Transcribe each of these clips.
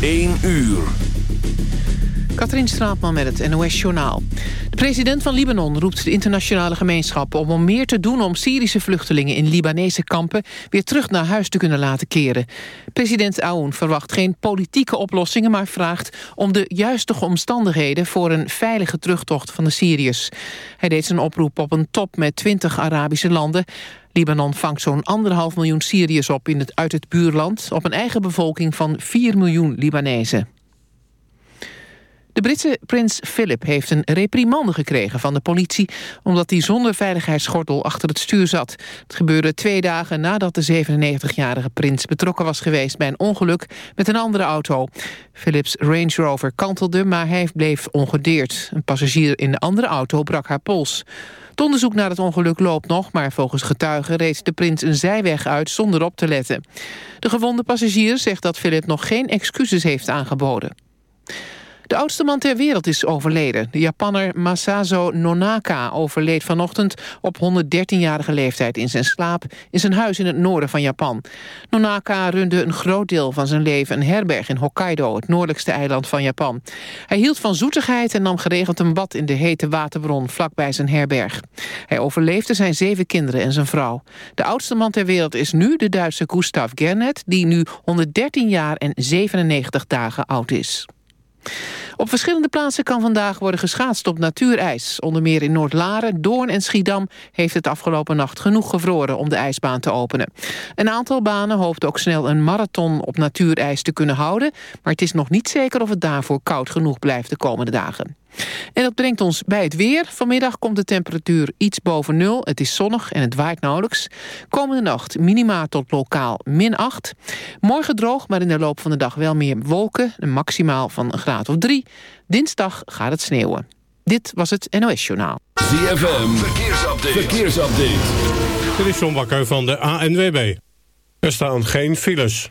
1 uur. Katrien Straatman met het NOS-journaal. De president van Libanon roept de internationale gemeenschap... om om meer te doen om Syrische vluchtelingen in Libanese kampen... weer terug naar huis te kunnen laten keren. President Aoun verwacht geen politieke oplossingen... maar vraagt om de juiste omstandigheden... voor een veilige terugtocht van de Syriërs. Hij deed zijn oproep op een top met 20 Arabische landen... Libanon vangt zo'n anderhalf miljoen Syriërs op in het, uit het buurland... op een eigen bevolking van 4 miljoen Libanezen. De Britse prins Philip heeft een reprimande gekregen van de politie... omdat hij zonder veiligheidsgordel achter het stuur zat. Het gebeurde twee dagen nadat de 97-jarige prins betrokken was geweest... bij een ongeluk met een andere auto. Philips Range Rover kantelde, maar hij bleef ongedeerd. Een passagier in de andere auto brak haar pols. Het onderzoek naar het ongeluk loopt nog... maar volgens getuigen reed de prins een zijweg uit zonder op te letten. De gewonde passagier zegt dat Philip nog geen excuses heeft aangeboden. De oudste man ter wereld is overleden. De Japanner Masazo Nonaka overleed vanochtend op 113-jarige leeftijd in zijn slaap in zijn huis in het noorden van Japan. Nonaka runde een groot deel van zijn leven een herberg in Hokkaido, het noordelijkste eiland van Japan. Hij hield van zoetigheid en nam geregeld een bad in de hete waterbron vlakbij zijn herberg. Hij overleefde zijn zeven kinderen en zijn vrouw. De oudste man ter wereld is nu de Duitse Gustav Gernet, die nu 113 jaar en 97 dagen oud is. Op verschillende plaatsen kan vandaag worden geschaatst op natuurijs. Onder meer in Noord-Laren, Doorn en Schiedam... heeft het afgelopen nacht genoeg gevroren om de ijsbaan te openen. Een aantal banen hoopt ook snel een marathon op natuurijs te kunnen houden... maar het is nog niet zeker of het daarvoor koud genoeg blijft de komende dagen. En dat brengt ons bij het weer. Vanmiddag komt de temperatuur iets boven nul. Het is zonnig en het waait nauwelijks. Komende nacht minima tot lokaal min 8. Morgen droog, maar in de loop van de dag wel meer wolken. Een maximaal van een graad of 3. Dinsdag gaat het sneeuwen. Dit was het NOS Journaal. ZFM, verkeersupdate. verkeersupdate. Dit is John Bakker van de ANWB. Er staan geen files.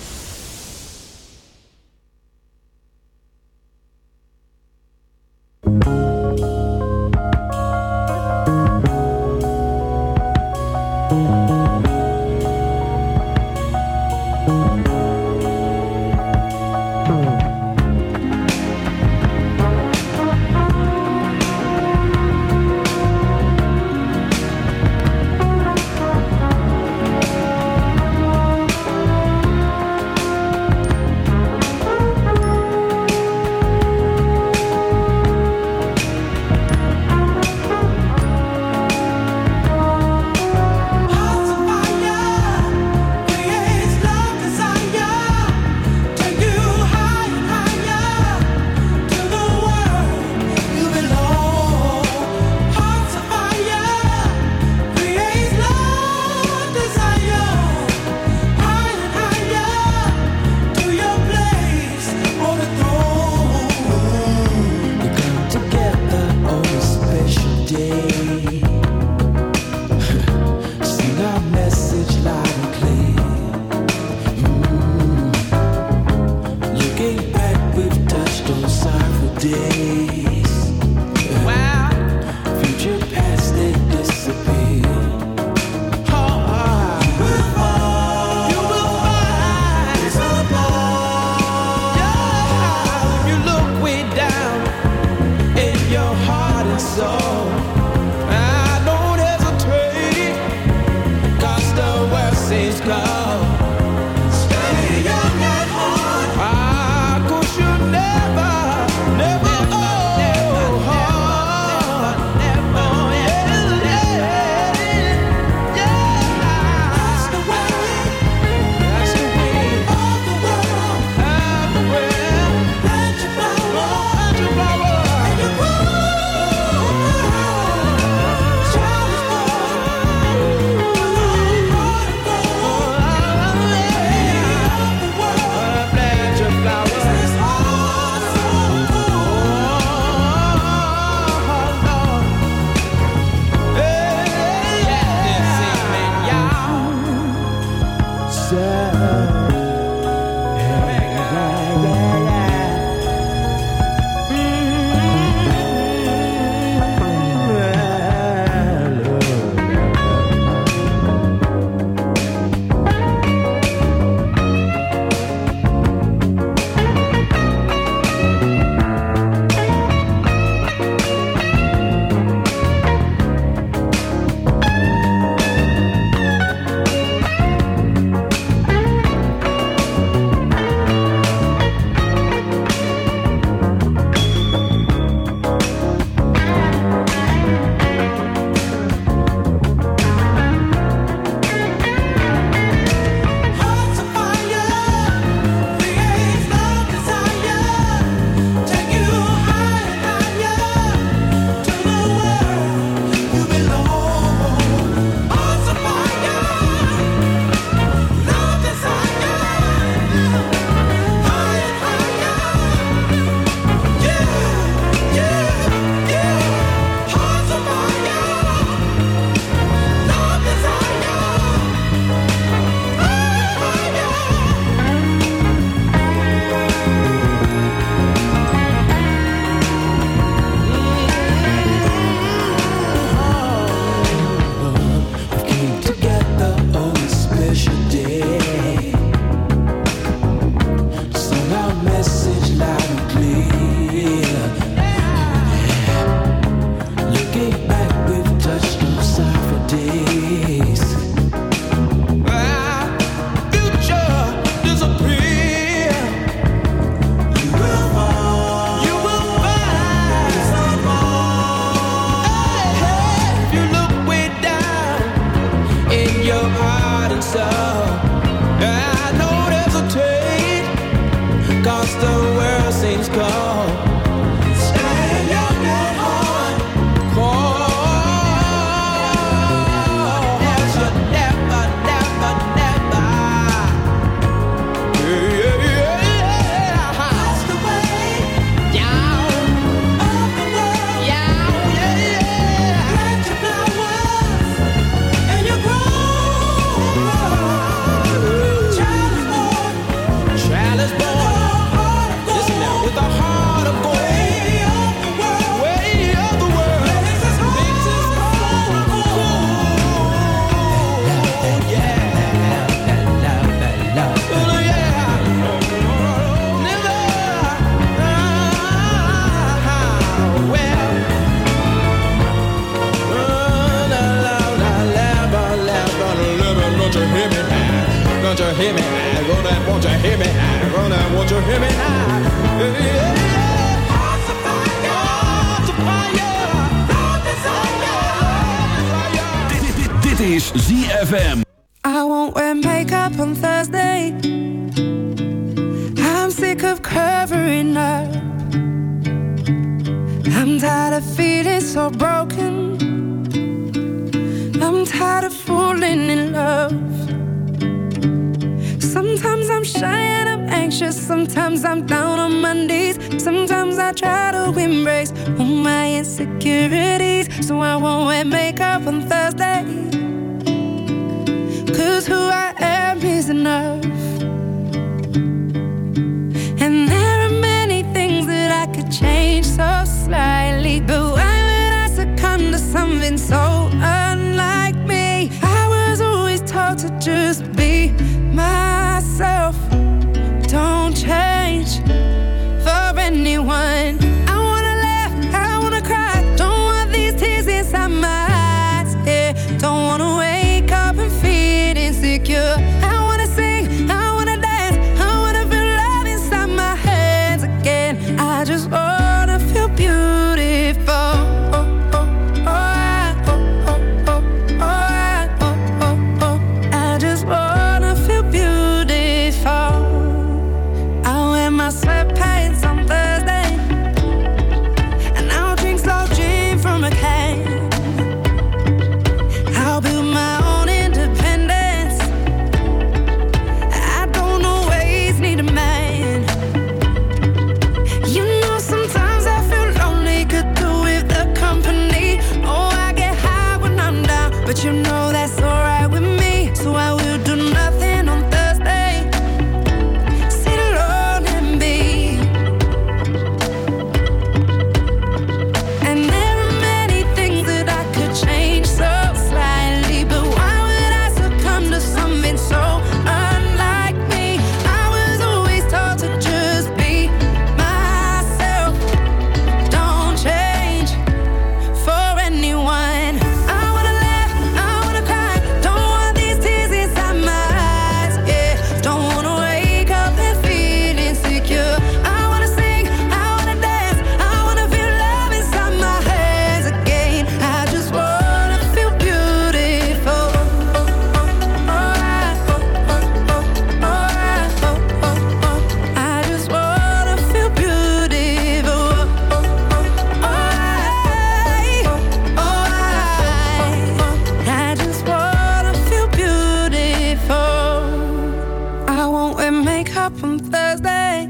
Up on Thursday.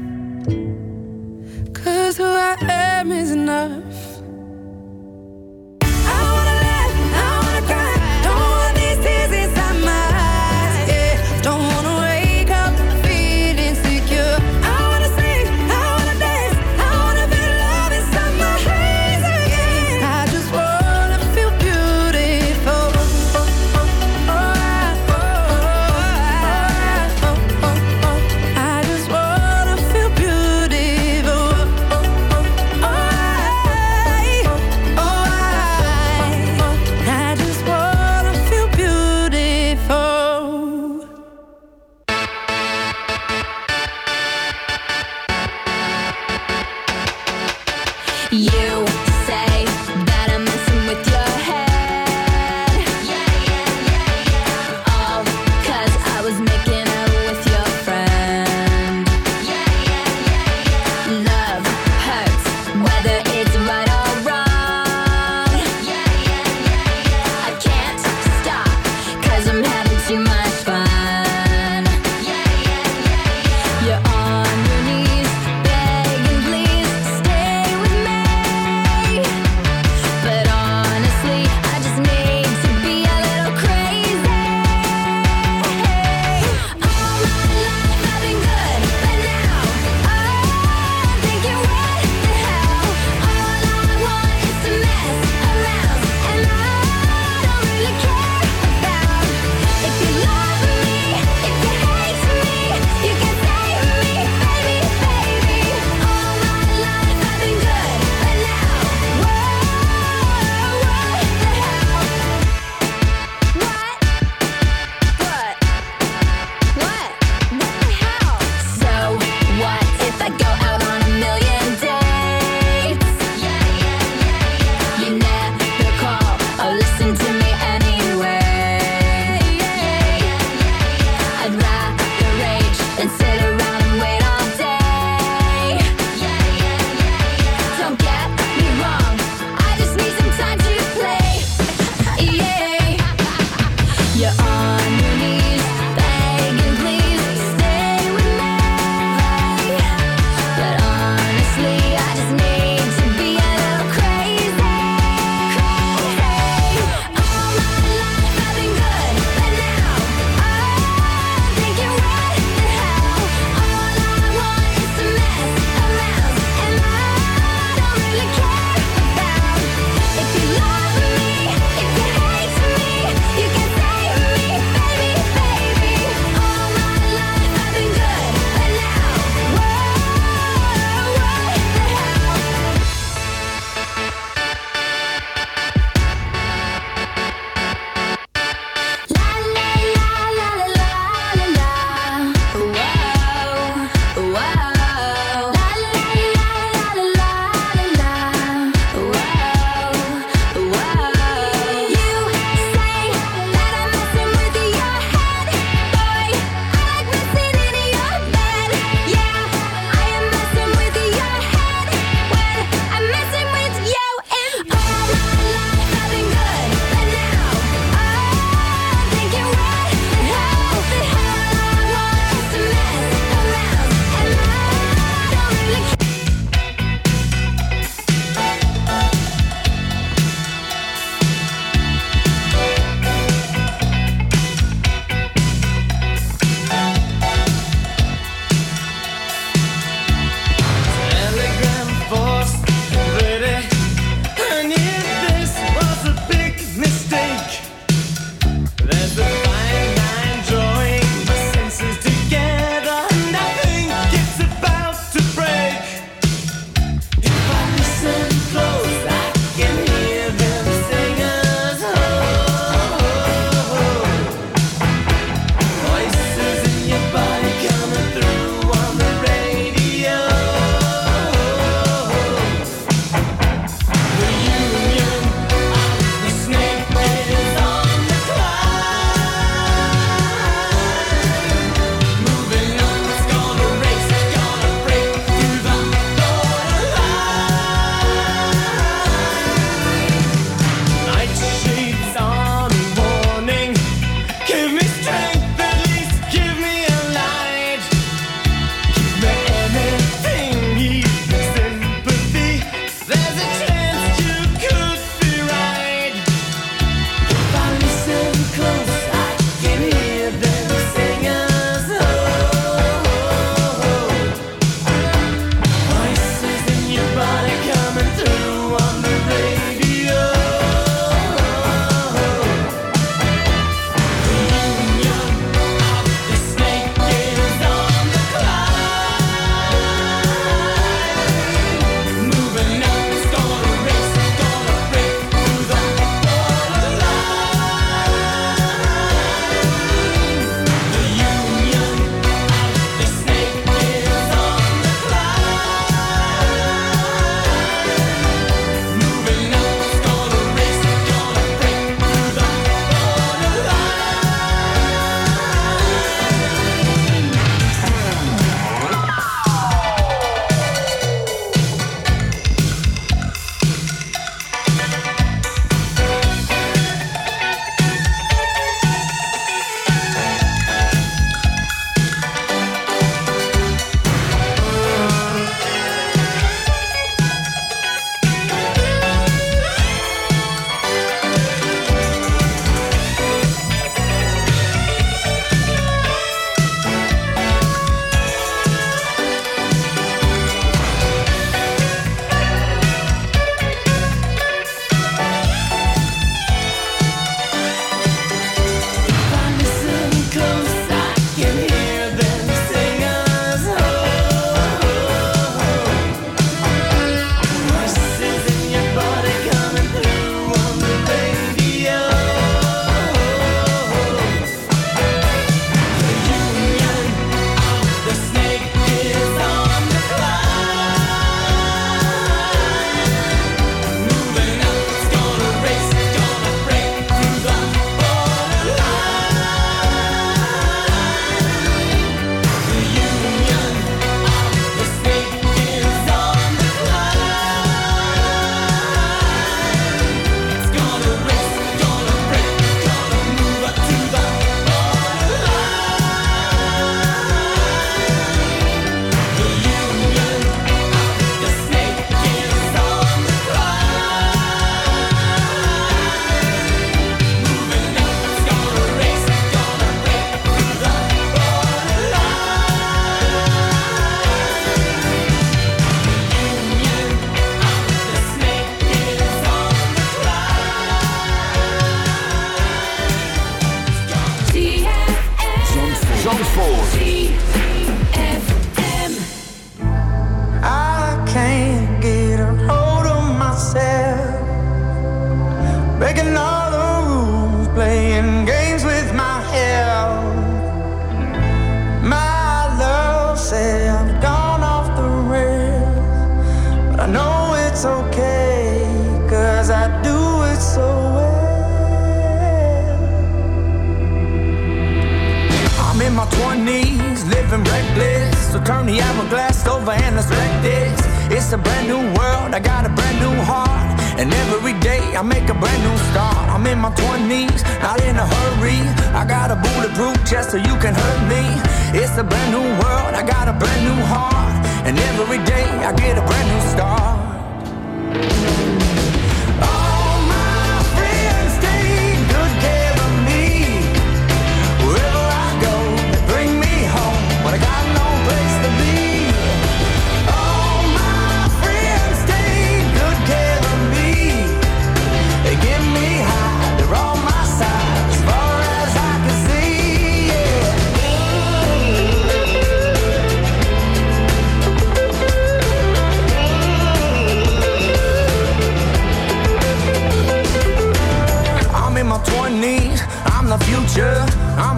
Cause who I am is enough.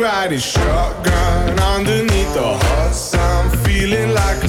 Riding shotgun underneath the hot sun, feeling like a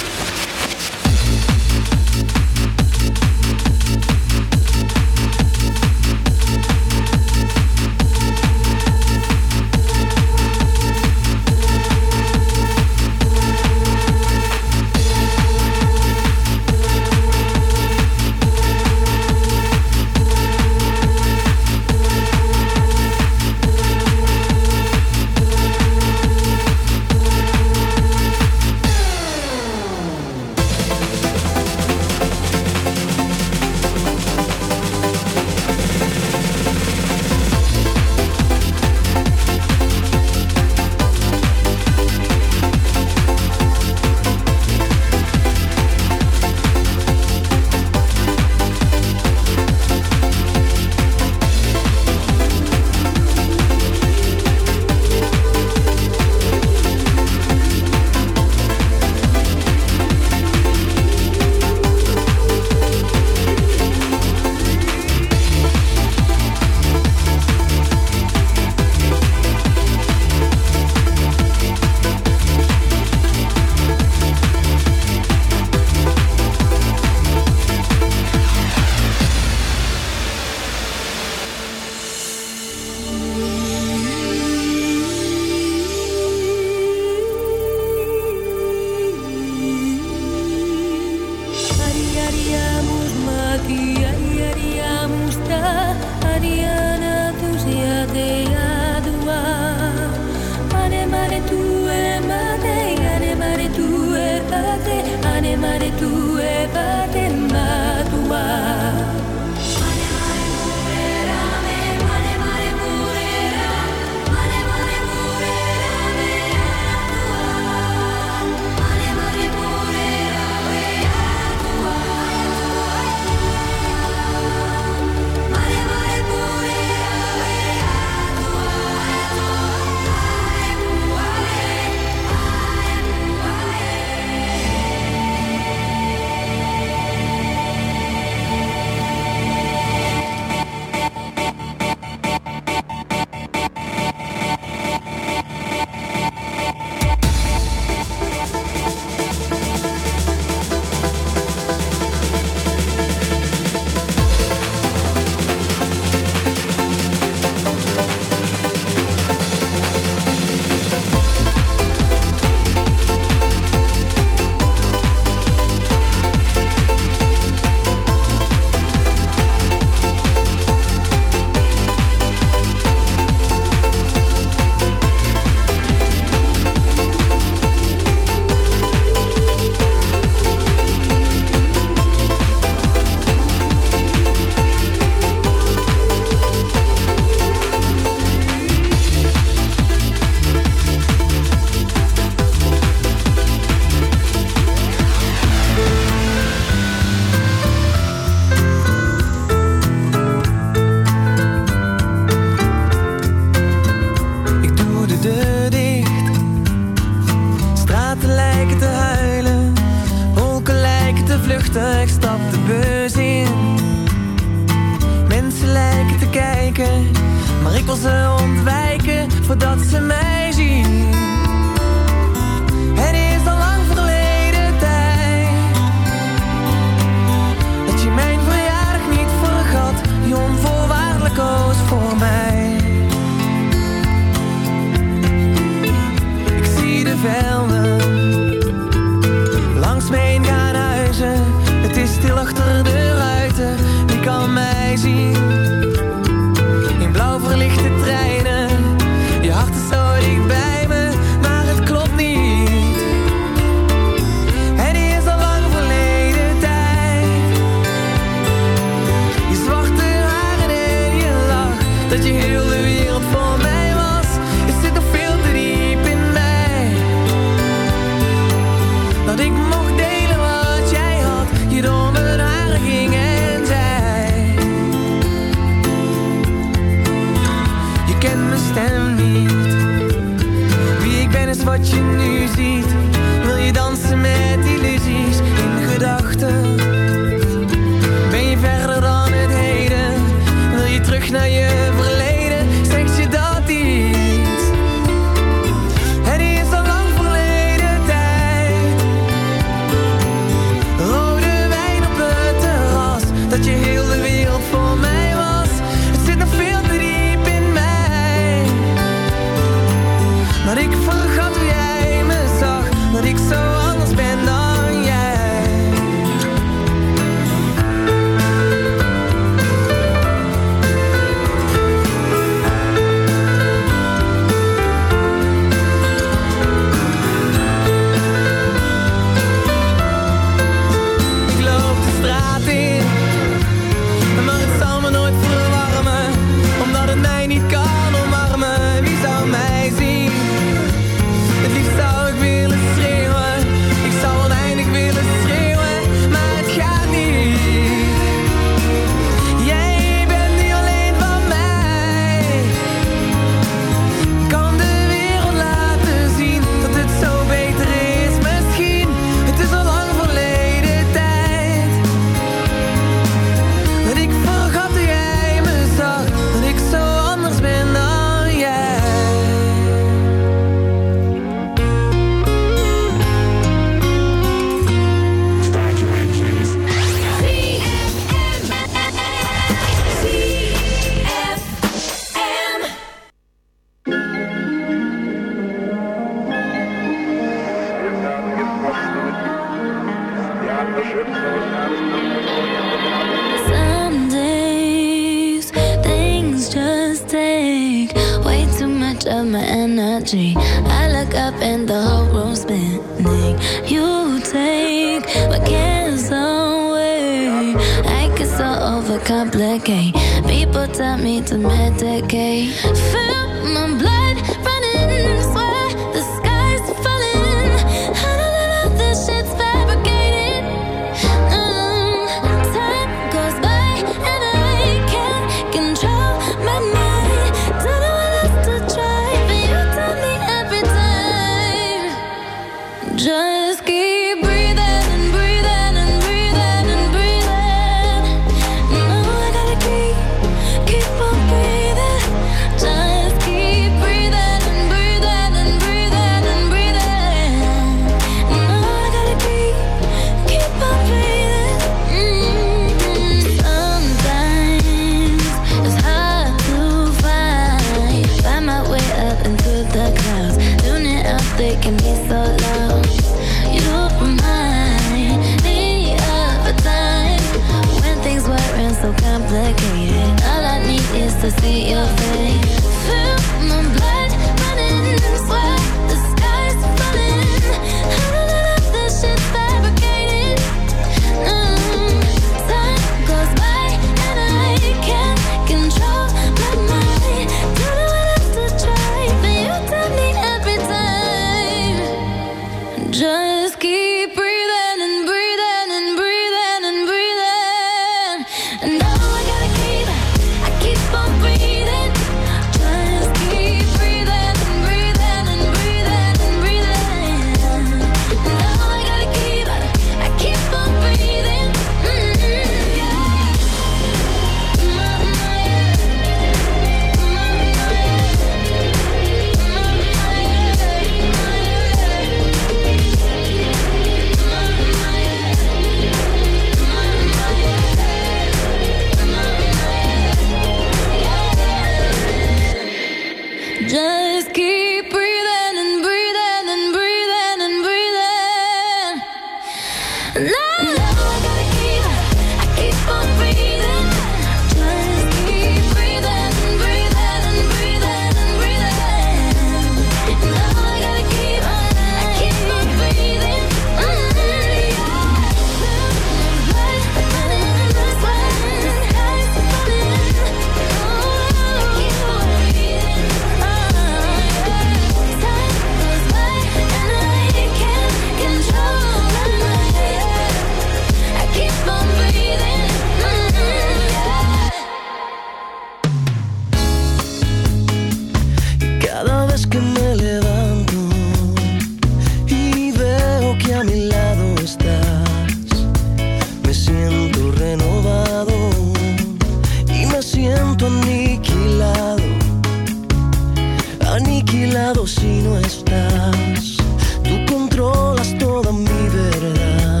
mi lado si no estás. Tú controlas toda mi verdad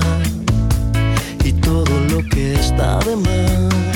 y todo lo que está de más.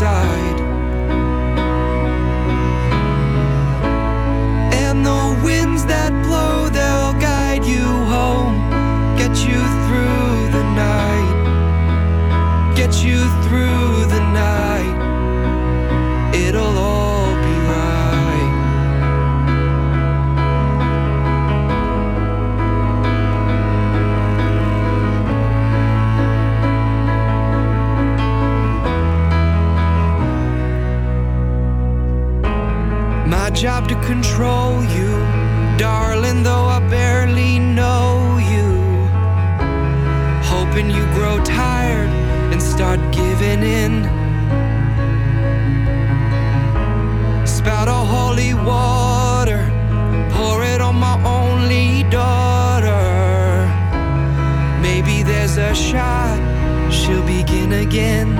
side. living in. Spout a holy water, pour it on my only daughter. Maybe there's a shot, she'll begin again.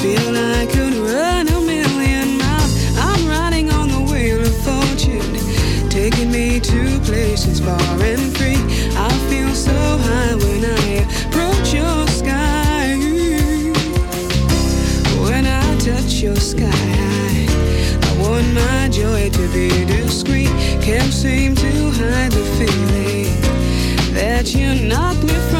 feel like I could run a million miles. I'm riding on the wheel of fortune, taking me to places far and free. I feel so high when I approach your sky. When I touch your sky, I want my joy to be discreet. Can't seem to hide the feeling that you knock me from